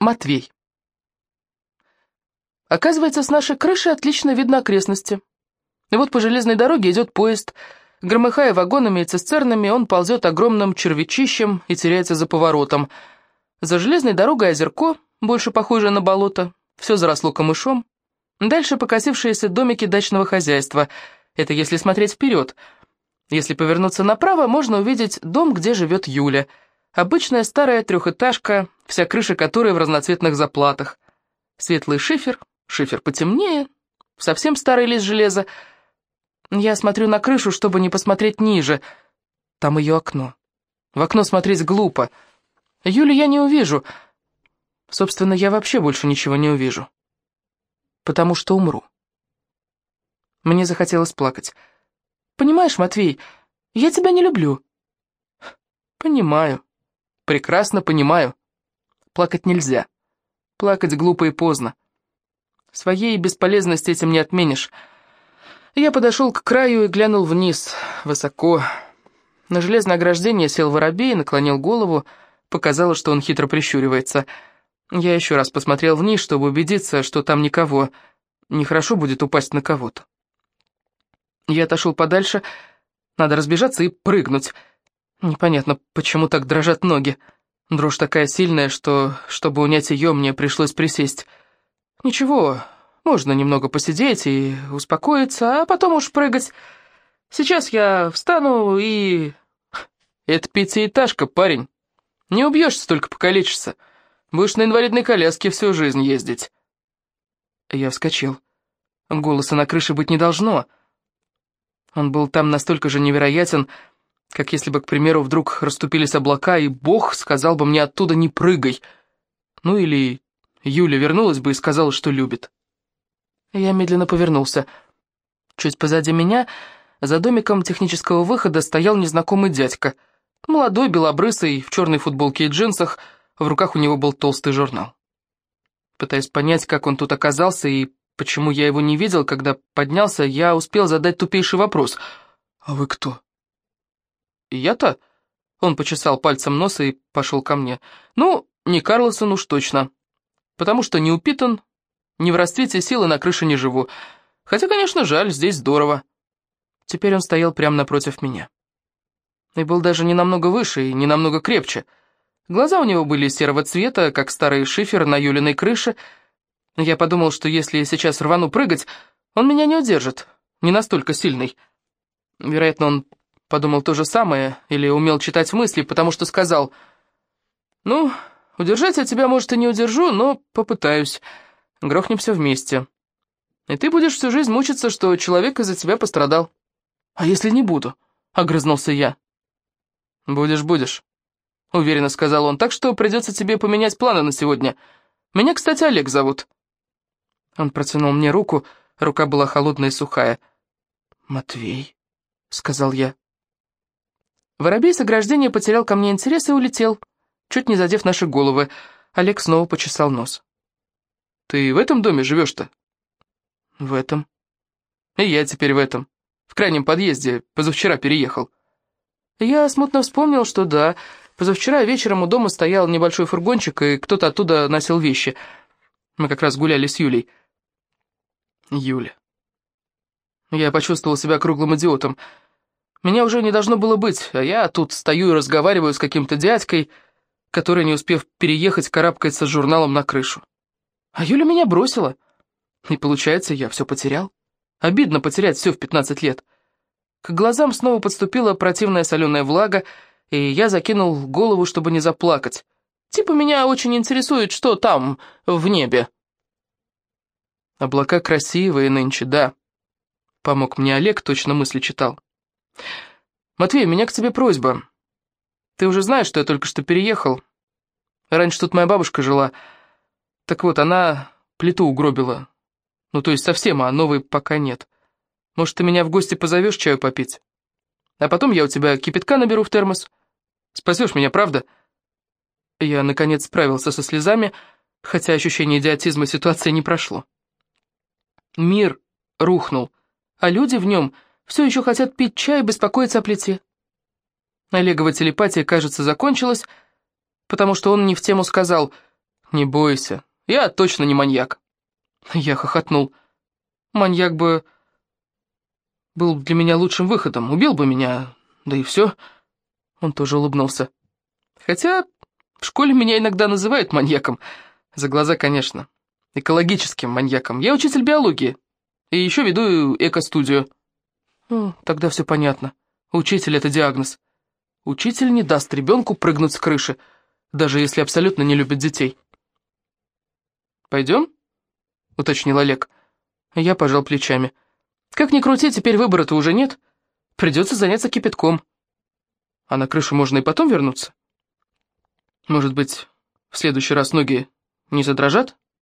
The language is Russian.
Матвей. Оказывается, с нашей крыши отлично видно окрестности. И вот по железной дороге идет поезд. Громыхая вагонами и цистернами, он ползет огромным червячищем и теряется за поворотом. За железной дорогой озерко, больше похожее на болото, все заросло камышом. Дальше покосившиеся домики дачного хозяйства. Это если смотреть вперед. Если повернуться направо, можно увидеть дом, где живет Юля. Обычная старая трехэтажка, вся крыша которой в разноцветных заплатах. Светлый шифер, шифер потемнее, совсем старый лист железа. Я смотрю на крышу, чтобы не посмотреть ниже. Там ее окно. В окно смотреть глупо. Юлю я не увижу. Собственно, я вообще больше ничего не увижу потому что умру. Мне захотелось плакать. «Понимаешь, Матвей, я тебя не люблю». «Понимаю. Прекрасно понимаю. Плакать нельзя. Плакать глупо и поздно. Своей бесполезности этим не отменишь». Я подошел к краю и глянул вниз, высоко. На железное ограждение сел воробей, наклонил голову, показалось, что он хитро прищуривается — я еще раз посмотрел вниз, чтобы убедиться, что там никого. Нехорошо будет упасть на кого-то. Я отошел подальше. Надо разбежаться и прыгнуть. Непонятно, почему так дрожат ноги. Дрожь такая сильная, что, чтобы унять ее, мне пришлось присесть. Ничего, можно немного посидеть и успокоиться, а потом уж прыгать. Сейчас я встану и... Это пятиэтажка, парень. Не убьешься, только покалечишься. Будешь на инвалидной коляске всю жизнь ездить». Я вскочил. Голоса на крыше быть не должно. Он был там настолько же невероятен, как если бы, к примеру, вдруг расступились облака, и Бог сказал бы мне оттуда «не прыгай». Ну или Юля вернулась бы и сказала, что любит. Я медленно повернулся. Чуть позади меня, за домиком технического выхода, стоял незнакомый дядька. Молодой, белобрысый, в черной футболке и джинсах, в руках у него был толстый журнал. Пытаясь понять, как он тут оказался и почему я его не видел, когда поднялся, я успел задать тупейший вопрос. «А вы кто?» «Я-то?» Он почесал пальцем нос и пошел ко мне. «Ну, не Карлсон уж точно. Потому что не упитан, не в расцвете силы на крыше не живу. Хотя, конечно, жаль, здесь здорово». Теперь он стоял прямо напротив меня. И был даже не намного выше и не намного крепче. Глаза у него были серого цвета, как старый шифер на Юлиной крыше. Я подумал, что если сейчас рвану прыгать, он меня не удержит, не настолько сильный. Вероятно, он подумал то же самое или умел читать мысли, потому что сказал, «Ну, удержать я тебя, может, и не удержу, но попытаюсь. Грохнемся вместе. И ты будешь всю жизнь мучиться, что человек из-за тебя пострадал». «А если не буду?» — огрызнулся я. «Будешь, будешь». — уверенно сказал он, — «так что придется тебе поменять планы на сегодня. Меня, кстати, Олег зовут». Он протянул мне руку, рука была холодная и сухая. «Матвей», — сказал я. Воробей с ограждения потерял ко мне интерес и улетел, чуть не задев наши головы. Олег снова почесал нос. «Ты в этом доме живешь-то?» «В этом». «И я теперь в этом. В крайнем подъезде, позавчера переехал». Я смутно вспомнил, что да, Позавчера вечером у дома стоял небольшой фургончик, и кто-то оттуда носил вещи. Мы как раз гуляли с Юлей. Юля. Я почувствовал себя круглым идиотом. Меня уже не должно было быть, а я тут стою и разговариваю с каким-то дядькой, который, не успев переехать, карабкается с журналом на крышу. А Юля меня бросила. И получается, я все потерял. Обидно потерять все в 15 лет. К глазам снова подступила противная соленая влага, и я закинул голову, чтобы не заплакать. Типа меня очень интересует, что там, в небе. Облака красивые нынче, да. Помог мне Олег, точно мысли читал. Матвей, у меня к тебе просьба. Ты уже знаешь, что я только что переехал. Раньше тут моя бабушка жила. Так вот, она плиту угробила. Ну, то есть совсем, а новой пока нет. Может, ты меня в гости позовешь чаю попить? А потом я у тебя кипятка наберу в термос. Спасешь меня, правда?» Я, наконец, справился со слезами, хотя ощущение идиотизма ситуации не прошло. Мир рухнул, а люди в нем все еще хотят пить чай и беспокоиться о плите. Олегова телепатия, кажется, закончилась, потому что он не в тему сказал Не бойся, я точно не маньяк. Я хохотнул. Маньяк бы был для меня лучшим выходом, убил бы меня, да и все. Он тоже улыбнулся. Хотя в школе меня иногда называют маньяком. За глаза, конечно. Экологическим маньяком. Я учитель биологии. И еще веду эко-студию. Ну, тогда все понятно. Учитель — это диагноз. Учитель не даст ребенку прыгнуть с крыши, даже если абсолютно не любит детей. «Пойдем?» — уточнил Олег. Я пожал плечами. «Как ни крути, теперь выбора-то уже нет. Придется заняться кипятком. А на крышу можно и потом вернуться? Может быть, в следующий раз ноги не задрожат?»